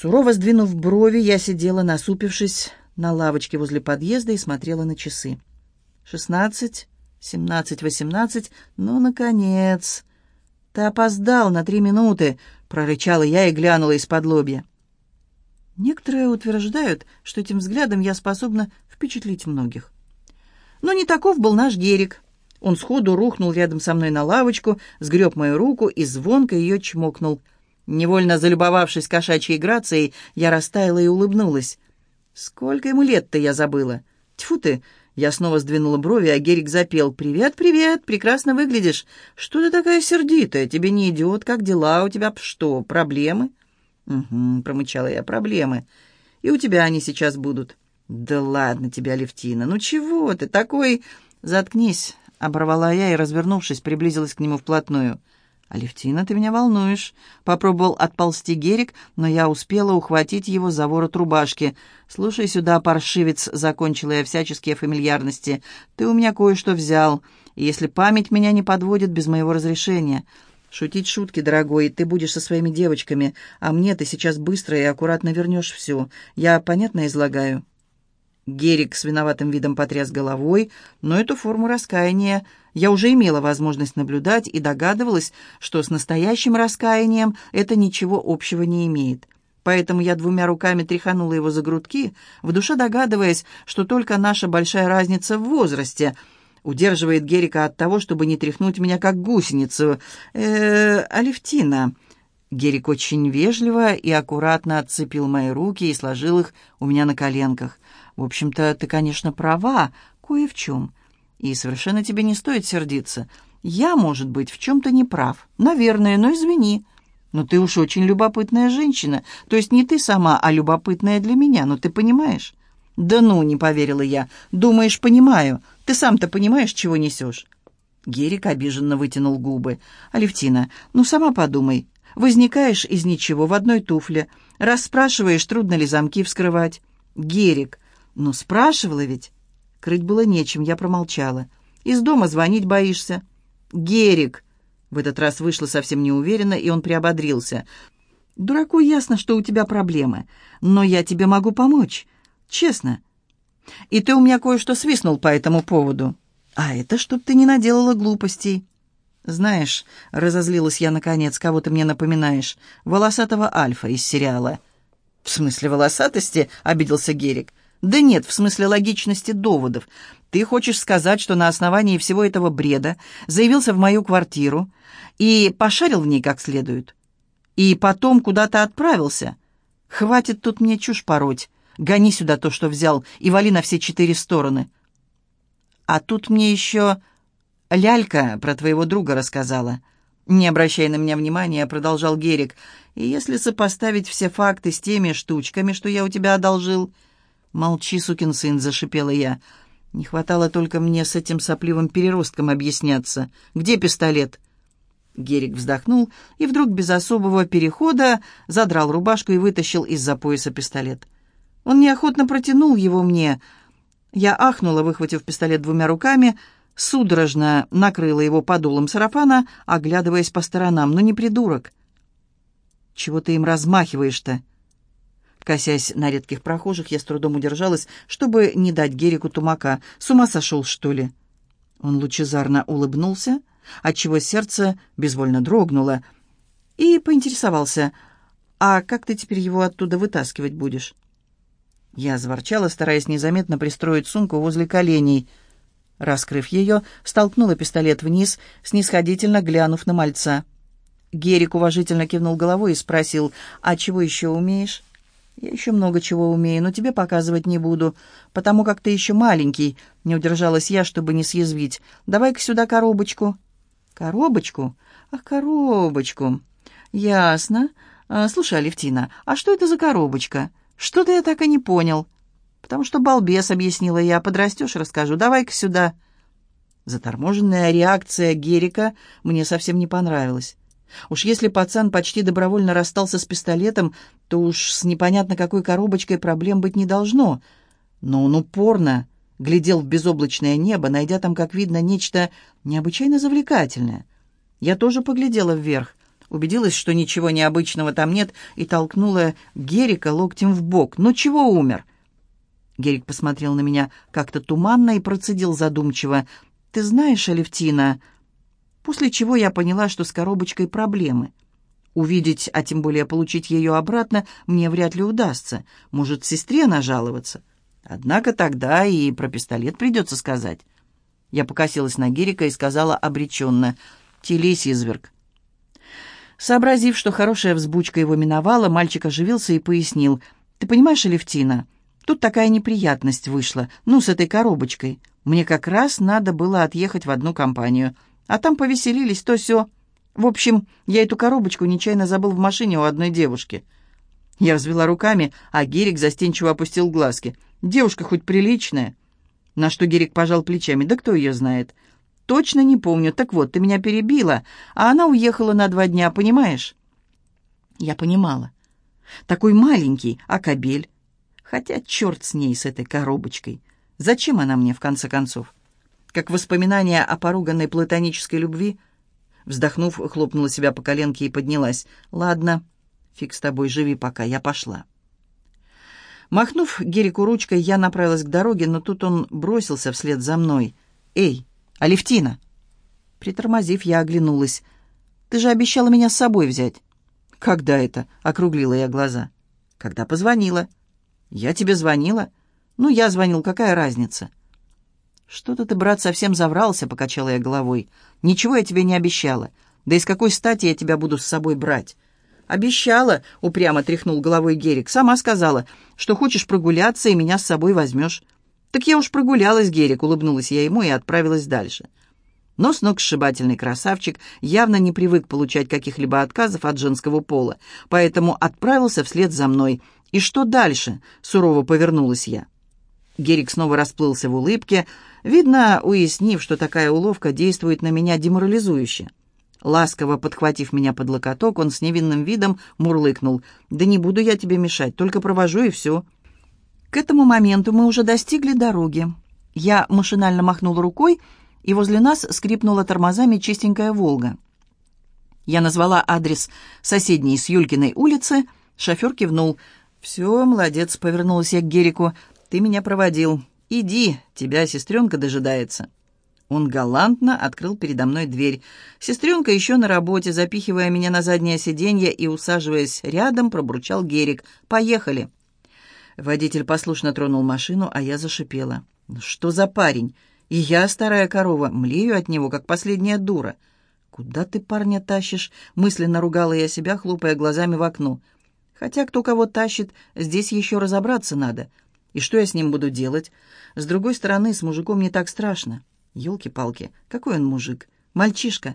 Сурово сдвинув брови, я сидела, насупившись на лавочке возле подъезда и смотрела на часы. Шестнадцать, семнадцать, восемнадцать, ну, наконец. Ты опоздал на три минуты, прорычала я и глянула из-под лобья. Некоторые утверждают, что этим взглядом я способна впечатлить многих. Но не таков был наш Герик. Он сходу рухнул рядом со мной на лавочку, сгреб мою руку и звонко ее чмокнул. Невольно залюбовавшись кошачьей грацией, я растаяла и улыбнулась. «Сколько ему лет-то, я забыла?» «Тьфу ты!» Я снова сдвинула брови, а Герик запел. «Привет, привет, прекрасно выглядишь. Что ты такая сердитая? Тебе не идет? Как дела? У тебя что, проблемы?» «Угу», — промычала я, — «проблемы. И у тебя они сейчас будут». «Да ладно тебя, Левтина, ну чего ты такой...» «Заткнись», — оборвала я и, развернувшись, приблизилась к нему вплотную. «Алевтина, ты меня волнуешь», — попробовал отползти Герик, но я успела ухватить его за ворот рубашки. «Слушай сюда, паршивец», — закончила я всяческие фамильярности, — «ты у меня кое-что взял, если память меня не подводит без моего разрешения...» «Шутить шутки, дорогой, ты будешь со своими девочками, а мне ты сейчас быстро и аккуратно вернешь все. Я понятно излагаю?» Герик с виноватым видом потряс головой, но эту форму раскаяния я уже имела возможность наблюдать и догадывалась, что с настоящим раскаянием это ничего общего не имеет. Поэтому я двумя руками тряханула его за грудки, в душе догадываясь, что только наша большая разница в возрасте удерживает Герика от того, чтобы не тряхнуть меня как гусеницу. э Алевтина...» Герик очень вежливо и аккуратно отцепил мои руки и сложил их у меня на коленках. В общем-то, ты, конечно, права, кое в чем. И совершенно тебе не стоит сердиться. Я, может быть, в чем-то не прав. Наверное, но извини. Но ты уж очень любопытная женщина. То есть не ты сама, а любопытная для меня. Но ты понимаешь? Да ну, не поверила я. Думаешь, понимаю. Ты сам-то понимаешь, чего несешь? Герик обиженно вытянул губы. «Алевтина, ну сама подумай. Возникаешь из ничего в одной туфле. Расспрашиваешь, трудно ли замки вскрывать. Герик, «Ну, спрашивала ведь». Крыть было нечем, я промолчала. «Из дома звонить боишься?» «Герик!» В этот раз вышло совсем неуверенно, и он приободрился. «Дураку ясно, что у тебя проблемы, но я тебе могу помочь. Честно. И ты у меня кое-что свистнул по этому поводу. А это чтоб ты не наделала глупостей». «Знаешь», — разозлилась я наконец, кого ты мне напоминаешь, волосатого Альфа из сериала». «В смысле волосатости?» — обиделся Герик. Да нет, в смысле логичности доводов. Ты хочешь сказать, что на основании всего этого бреда заявился в мою квартиру и пошарил в ней как следует? И потом куда-то отправился? Хватит тут мне чушь пороть. Гони сюда то, что взял, и вали на все четыре стороны. А тут мне еще лялька про твоего друга рассказала. Не обращай на меня внимания, продолжал Герик. И если сопоставить все факты с теми штучками, что я у тебя одолжил, «Молчи, сукин сын», — зашипела я. «Не хватало только мне с этим сопливым переростком объясняться. Где пистолет?» Герик вздохнул и вдруг без особого перехода задрал рубашку и вытащил из-за пояса пистолет. Он неохотно протянул его мне. Я ахнула, выхватив пистолет двумя руками, судорожно накрыла его подолом сарафана, оглядываясь по сторонам. «Ну не придурок!» «Чего ты им размахиваешь-то?» Косясь на редких прохожих, я с трудом удержалась, чтобы не дать Герику тумака. С ума сошел, что ли? Он лучезарно улыбнулся, отчего сердце безвольно дрогнуло, и поинтересовался, «А как ты теперь его оттуда вытаскивать будешь?» Я заворчала, стараясь незаметно пристроить сумку возле коленей. Раскрыв ее, столкнула пистолет вниз, снисходительно глянув на мальца. Герик уважительно кивнул головой и спросил, «А чего еще умеешь?» Я еще много чего умею, но тебе показывать не буду, потому как ты еще маленький, не удержалась я, чтобы не съязвить. Давай-ка сюда коробочку». «Коробочку? Ах, коробочку. Ясно. А, слушай, Алевтина, а что это за коробочка? Что-то я так и не понял». «Потому что балбес», — объяснила я. «Подрастешь, расскажу. Давай-ка сюда». Заторможенная реакция Герика мне совсем не понравилась. Уж если пацан почти добровольно расстался с пистолетом, то уж с непонятно какой коробочкой проблем быть не должно. Но он упорно глядел в безоблачное небо, найдя там, как видно, нечто необычайно завлекательное. Я тоже поглядела вверх. убедилась, что ничего необычного там нет, и толкнула Герика локтем в бок. «Ну чего умер?» Герик посмотрел на меня как-то туманно и процедил задумчиво. «Ты знаешь, Алевтина...» После чего я поняла, что с коробочкой проблемы. Увидеть, а тем более получить ее обратно, мне вряд ли удастся. Может, сестре нажаловаться. Однако тогда и про пистолет придется сказать. Я покосилась на Герика и сказала обреченно «Телись, изверг». Сообразив, что хорошая взбучка его миновала, мальчик оживился и пояснил «Ты понимаешь, Алевтина, тут такая неприятность вышла, ну, с этой коробочкой. Мне как раз надо было отъехать в одну компанию, а там повеселились, то все. В общем, я эту коробочку нечаянно забыл в машине у одной девушки». Я развела руками, а Герик застенчиво опустил глазки. «Девушка хоть приличная». На что Герик пожал плечами. «Да кто ее знает?» «Точно не помню. Так вот, ты меня перебила, а она уехала на два дня, понимаешь?» Я понимала. Такой маленький, а кобель. Хотя черт с ней, с этой коробочкой. Зачем она мне, в конце концов? Как воспоминание о поруганной платонической любви? Вздохнув, хлопнула себя по коленке и поднялась. «Ладно, фиг с тобой, живи пока, я пошла». Махнув Герику ручкой, я направилась к дороге, но тут он бросился вслед за мной. «Эй, Алевтина!» Притормозив, я оглянулась. «Ты же обещала меня с собой взять». «Когда это?» — округлила я глаза. «Когда позвонила». «Я тебе звонила?» «Ну, я звонил, какая разница?» «Что-то ты, брат, совсем заврался», — покачала я головой. «Ничего я тебе не обещала. Да и с какой стати я тебя буду с собой брать?» «Обещала», — упрямо тряхнул головой Герик. «Сама сказала, что хочешь прогуляться и меня с собой возьмешь». «Так я уж прогулялась, Герик», — улыбнулась я ему и отправилась дальше. Но сногсшибательный красавчик явно не привык получать каких-либо отказов от женского пола, поэтому отправился вслед за мной. «И что дальше?» — сурово повернулась я. Герик снова расплылся в улыбке, видно, уяснив, что такая уловка действует на меня деморализующе. Ласково подхватив меня под локоток, он с невинным видом мурлыкнул. «Да не буду я тебе мешать, только провожу и все». К этому моменту мы уже достигли дороги. Я машинально махнул рукой, и возле нас скрипнула тормозами чистенькая «Волга». Я назвала адрес соседней с Юлькиной улицы, шофер кивнул. «Все, молодец», — повернулась я к Герику, — «ты меня проводил. Иди, тебя сестренка дожидается». Он галантно открыл передо мной дверь. Сестренка еще на работе, запихивая меня на заднее сиденье и усаживаясь рядом, пробурчал Герик. «Поехали!» Водитель послушно тронул машину, а я зашипела. «Ну «Что за парень? И я, старая корова, млею от него, как последняя дура». «Куда ты парня тащишь?» — мысленно ругала я себя, хлопая глазами в окно. «Хотя кто кого тащит, здесь еще разобраться надо. И что я с ним буду делать? С другой стороны, с мужиком не так страшно». Ёлки-палки, какой он мужик? Мальчишка.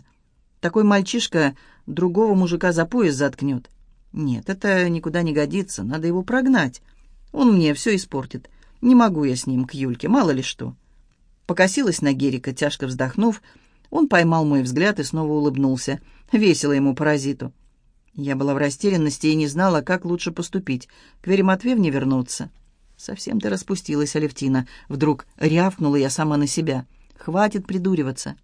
Такой мальчишка другого мужика за пояс заткнет. Нет, это никуда не годится, надо его прогнать. Он мне все испортит. Не могу я с ним к Юльке, мало ли что. Покосилась на Герика, тяжко вздохнув. Он поймал мой взгляд и снова улыбнулся. Весело ему паразиту. Я была в растерянности и не знала, как лучше поступить. К Вере Матвеевне вернуться. Совсем ты распустилась, Алевтина. Вдруг рявкнула я сама на себя. — Хватит придуриваться.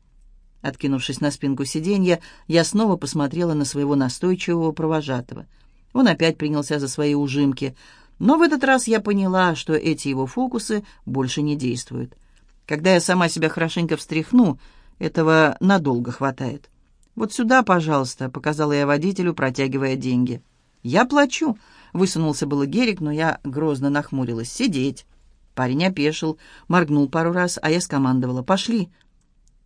Откинувшись на спинку сиденья, я снова посмотрела на своего настойчивого провожатого. Он опять принялся за свои ужимки, но в этот раз я поняла, что эти его фокусы больше не действуют. Когда я сама себя хорошенько встряхну, этого надолго хватает. «Вот сюда, пожалуйста», — показала я водителю, протягивая деньги. «Я плачу», — высунулся было Герик, но я грозно нахмурилась. «Сидеть». Парень опешил, моргнул пару раз, а я скомандовала «Пошли!».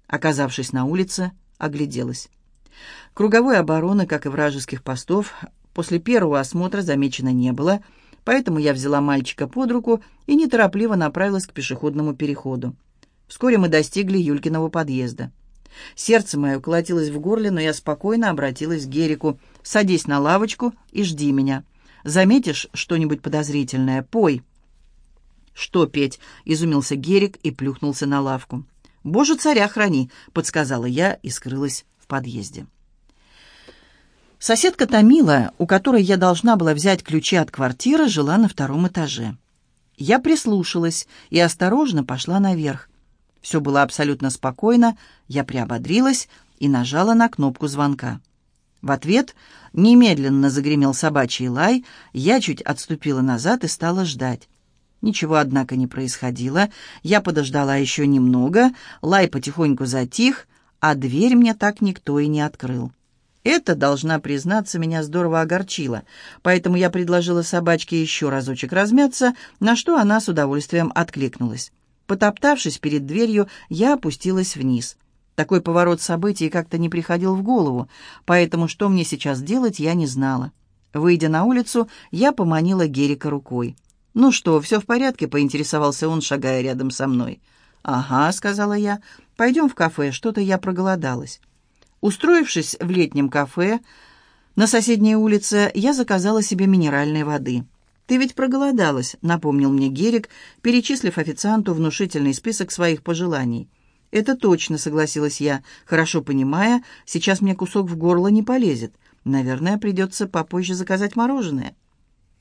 Оказавшись на улице, огляделась. Круговой обороны, как и вражеских постов, после первого осмотра замечено не было, поэтому я взяла мальчика под руку и неторопливо направилась к пешеходному переходу. Вскоре мы достигли Юлькиного подъезда. Сердце мое колотилось в горле, но я спокойно обратилась к Герику. «Садись на лавочку и жди меня. Заметишь что-нибудь подозрительное? Пой». «Что петь?» — изумился Герик и плюхнулся на лавку. «Боже, царя храни!» — подсказала я и скрылась в подъезде. Соседка Томила, у которой я должна была взять ключи от квартиры, жила на втором этаже. Я прислушалась и осторожно пошла наверх. Все было абсолютно спокойно, я приободрилась и нажала на кнопку звонка. В ответ немедленно загремел собачий лай, я чуть отступила назад и стала ждать. Ничего, однако, не происходило. Я подождала еще немного, лай потихоньку затих, а дверь мне так никто и не открыл. Это, должна признаться, меня здорово огорчило, поэтому я предложила собачке еще разочек размяться, на что она с удовольствием откликнулась. Потоптавшись перед дверью, я опустилась вниз. Такой поворот событий как-то не приходил в голову, поэтому что мне сейчас делать, я не знала. Выйдя на улицу, я поманила Герика рукой. «Ну что, все в порядке?» — поинтересовался он, шагая рядом со мной. «Ага», — сказала я, — «пойдем в кафе, что-то я проголодалась». Устроившись в летнем кафе на соседней улице, я заказала себе минеральной воды. «Ты ведь проголодалась», — напомнил мне Герик, перечислив официанту внушительный список своих пожеланий. «Это точно», — согласилась я, хорошо понимая, сейчас мне кусок в горло не полезет. Наверное, придется попозже заказать мороженое.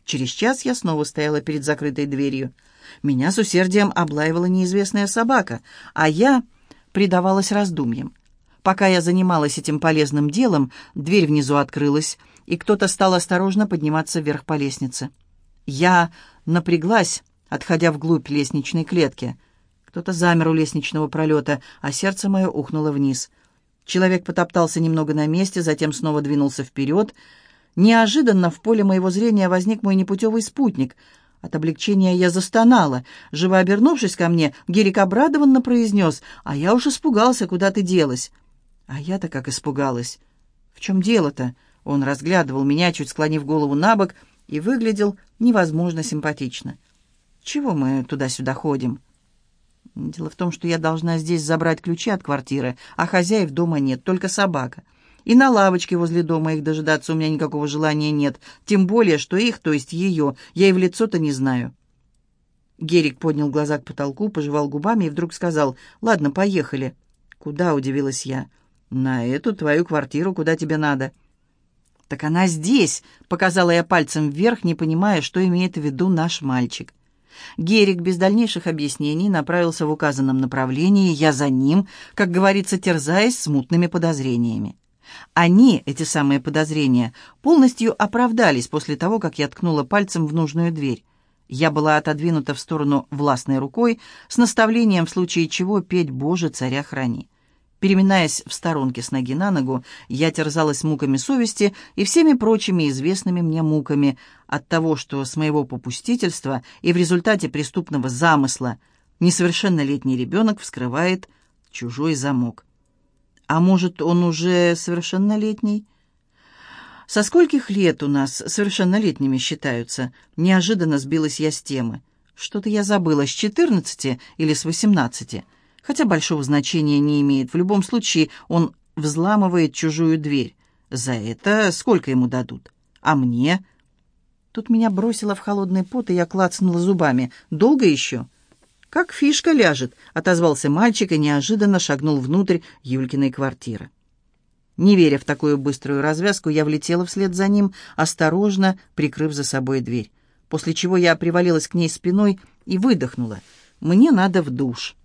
Через час я снова стояла перед закрытой дверью. Меня с усердием облаивала неизвестная собака, а я предавалась раздумьям. Пока я занималась этим полезным делом, дверь внизу открылась, и кто-то стал осторожно подниматься вверх по лестнице. Я напряглась, отходя вглубь лестничной клетки. Кто-то замер у лестничного пролета, а сердце мое ухнуло вниз. Человек потоптался немного на месте, затем снова двинулся вперед. Неожиданно в поле моего зрения возник мой непутевый спутник — от облегчения я застонала. Живо обернувшись ко мне, Герик обрадованно произнес, «А я уж испугался, куда ты делась». А я-то как испугалась. «В чем дело-то?» Он разглядывал меня, чуть склонив голову на бок, и выглядел невозможно симпатично. «Чего мы туда-сюда ходим?» «Дело в том, что я должна здесь забрать ключи от квартиры, а хозяев дома нет, только собака». И на лавочке возле дома их дожидаться у меня никакого желания нет. Тем более, что их, то есть ее, я и в лицо-то не знаю». Герик поднял глаза к потолку, пожевал губами и вдруг сказал, «Ладно, поехали». «Куда?» — удивилась я. «На эту твою квартиру, куда тебе надо». «Так она здесь!» — показала я пальцем вверх, не понимая, что имеет в виду наш мальчик. Герик без дальнейших объяснений направился в указанном направлении, я за ним, как говорится, терзаясь смутными подозрениями. Они, эти самые подозрения, полностью оправдались после того, как я ткнула пальцем в нужную дверь. Я была отодвинута в сторону властной рукой с наставлением в случае чего петь «Боже, царя храни». Переминаясь в сторонке с ноги на ногу, я терзалась муками совести и всеми прочими известными мне муками от того, что с моего попустительства и в результате преступного замысла несовершеннолетний ребенок вскрывает чужой замок. А может, он уже совершеннолетний? Со скольких лет у нас совершеннолетними считаются? Неожиданно сбилась я с темы. Что-то я забыла, с четырнадцати или с восемнадцати? Хотя большого значения не имеет. В любом случае, он взламывает чужую дверь. За это сколько ему дадут? А мне? Тут меня бросило в холодный пот, и я клацнула зубами. Долго еще? «Как фишка ляжет», — отозвался мальчик и неожиданно шагнул внутрь Юлькиной квартиры. Не веря в такую быструю развязку, я влетела вслед за ним, осторожно прикрыв за собой дверь, после чего я привалилась к ней спиной и выдохнула. «Мне надо в душ».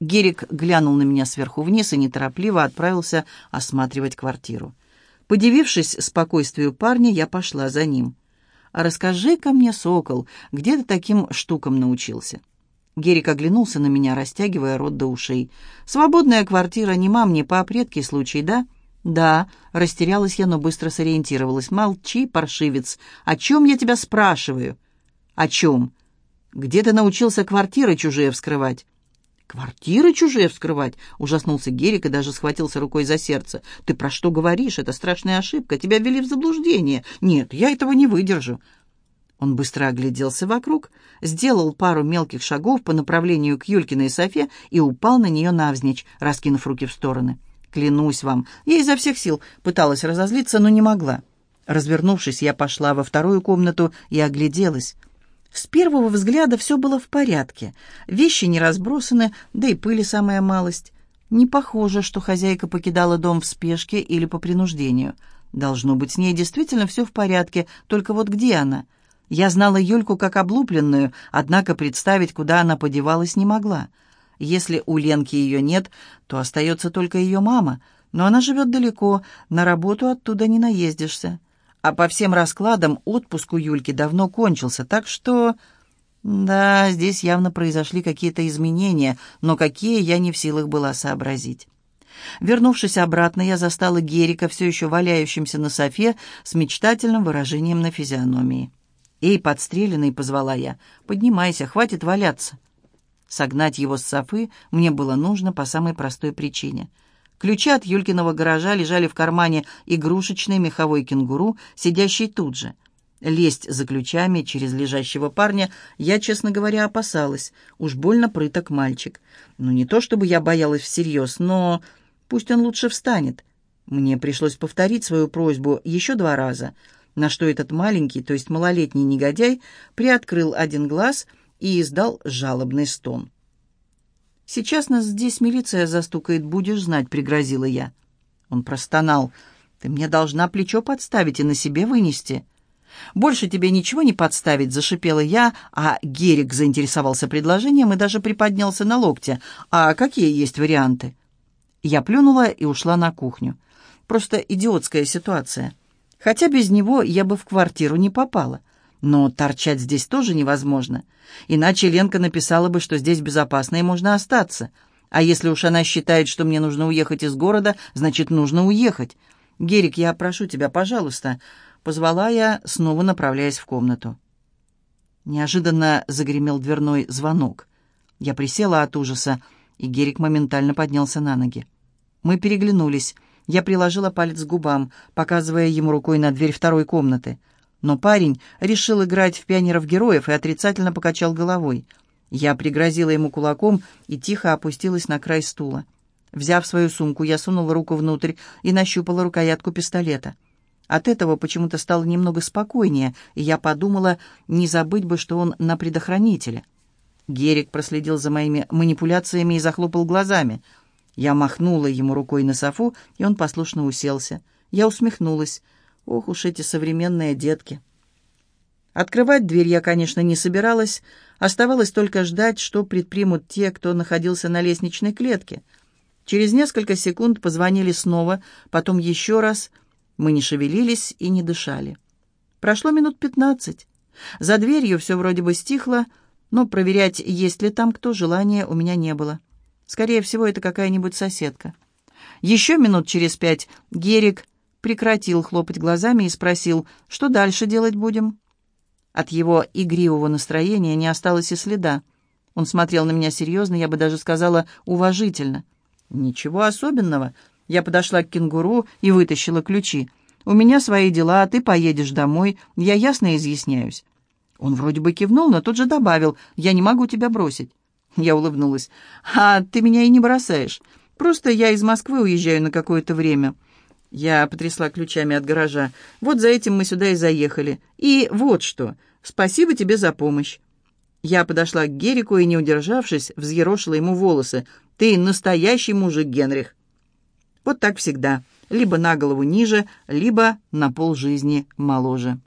Герик глянул на меня сверху вниз и неторопливо отправился осматривать квартиру. Подивившись спокойствию парня, я пошла за ним. «А расскажи-ка мне, сокол, где ты таким штукам научился?» Герик оглянулся на меня, растягивая рот до ушей. «Свободная квартира, не мам, не пап, редкий случай, да?» «Да», — растерялась я, но быстро сориентировалась. «Молчи, паршивец. О чем я тебя спрашиваю?» «О чем?» «Где ты научился квартиры чужие вскрывать?» «Квартиры чужие вскрывать?» — ужаснулся Герик и даже схватился рукой за сердце. «Ты про что говоришь? Это страшная ошибка. Тебя ввели в заблуждение. Нет, я этого не выдержу. Он быстро огляделся вокруг, сделал пару мелких шагов по направлению к Юлькиной Софе и упал на нее навзничь, раскинув руки в стороны. «Клянусь вам, я изо всех сил пыталась разозлиться, но не могла». Развернувшись, я пошла во вторую комнату и огляделась. С первого взгляда все было в порядке. Вещи не разбросаны, да и пыли самая малость. Не похоже, что хозяйка покидала дом в спешке или по принуждению. Должно быть, с ней действительно все в порядке, только вот где она — я знала Юльку как облупленную, однако представить, куда она подевалась, не могла. Если у Ленки ее нет, то остается только ее мама. Но она живет далеко, на работу оттуда не наездишься. А по всем раскладам отпуск у Юльки давно кончился, так что... Да, здесь явно произошли какие-то изменения, но какие я не в силах была сообразить. Вернувшись обратно, я застала Герика, все еще валяющимся на софе, с мечтательным выражением на физиономии. «Эй, подстреленный!» — позвала я. «Поднимайся, хватит валяться!» Согнать его с софы мне было нужно по самой простой причине — Ключи от Юлькиного гаража лежали в кармане игрушечной меховой кенгуру, сидящей тут же. Лезть за ключами через лежащего парня я, честно говоря, опасалась. Уж больно прыток мальчик. Ну, не то чтобы я боялась всерьез, но пусть он лучше встанет. Мне пришлось повторить свою просьбу еще два раза, на что этот маленький, то есть малолетний негодяй, приоткрыл один глаз и издал жалобный стон. «Сейчас нас здесь милиция застукает, будешь знать», — пригрозила я. Он простонал. «Ты мне должна плечо подставить и на себе вынести». «Больше тебе ничего не подставить», — зашипела я, а Герик заинтересовался предложением и даже приподнялся на локте. «А какие есть варианты?» Я плюнула и ушла на кухню. Просто идиотская ситуация. Хотя без него я бы в квартиру не попала. Но торчать здесь тоже невозможно. Иначе Ленка написала бы, что здесь безопасно и можно остаться. А если уж она считает, что мне нужно уехать из города, значит, нужно уехать. «Герик, я прошу тебя, пожалуйста», — позвала я, снова направляясь в комнату. Неожиданно загремел дверной звонок. Я присела от ужаса, и Герик моментально поднялся на ноги. Мы переглянулись. Я приложила палец к губам, показывая ему рукой на дверь второй комнаты. Но парень решил играть в пионеров-героев и отрицательно покачал головой. Я пригрозила ему кулаком и тихо опустилась на край стула. Взяв свою сумку, я сунула руку внутрь и нащупала рукоятку пистолета. От этого почему-то стало немного спокойнее, и я подумала, не забыть бы, что он на предохранителе. Герик проследил за моими манипуляциями и захлопал глазами. Я махнула ему рукой на софу, и он послушно уселся. Я усмехнулась. Ох уж эти современные детки. Открывать дверь я, конечно, не собиралась. Оставалось только ждать, что предпримут те, кто находился на лестничной клетке. Через несколько секунд позвонили снова, потом еще раз. Мы не шевелились и не дышали. Прошло минут пятнадцать. За дверью все вроде бы стихло, но проверять, есть ли там кто, желания у меня не было. Скорее всего, это какая-нибудь соседка. Еще минут через пять Герик прекратил хлопать глазами и спросил, что дальше делать будем. От его игривого настроения не осталось и следа. Он смотрел на меня серьезно, я бы даже сказала, уважительно. «Ничего особенного». Я подошла к кенгуру и вытащила ключи. «У меня свои дела, а ты поедешь домой. Я ясно изъясняюсь». Он вроде бы кивнул, но тут же добавил, «Я не могу тебя бросить». Я улыбнулась. «А ты меня и не бросаешь. Просто я из Москвы уезжаю на какое-то время. Я потрясла ключами от гаража. «Вот за этим мы сюда и заехали. И вот что. Спасибо тебе за помощь». Я подошла к Герику и, не удержавшись, взъерошила ему волосы. «Ты настоящий мужик, Генрих». Вот так всегда. Либо на голову ниже, либо на полжизни моложе.